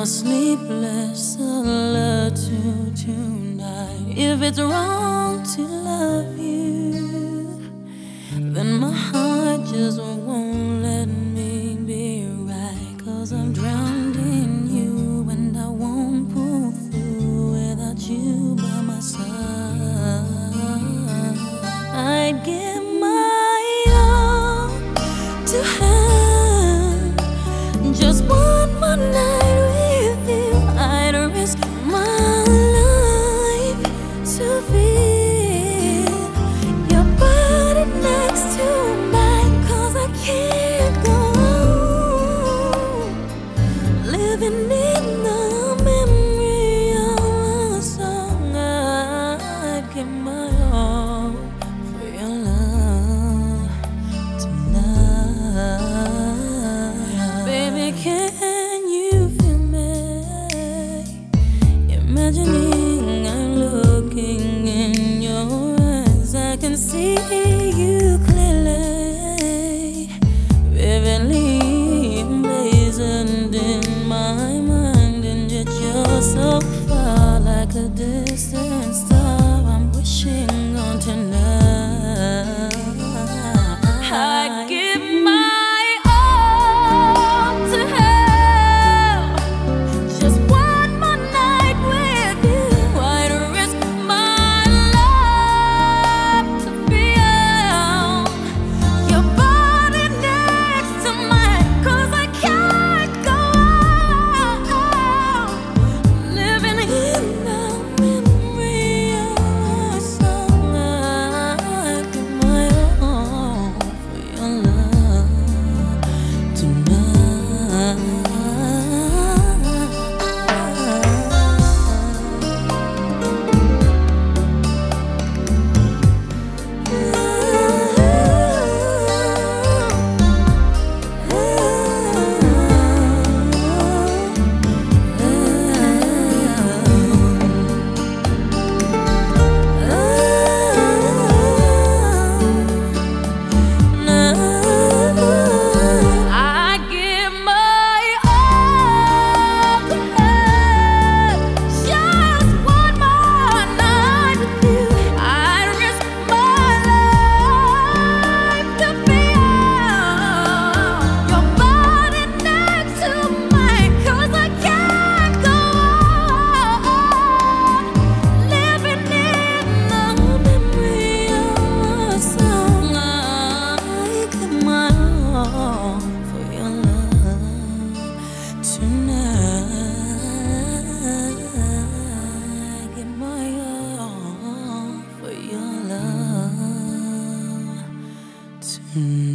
my sleepless alert to tonight. If it's wrong to love you, then my heart just won't let me be right. Cause I'm drowned in you, and I won't pull through without you by my side. I'd give my all to have. Imagining I'm looking in your eyes, I can see you clearly, vividly emblazoned in my mind, and yet you're so far, like a distance. Mm.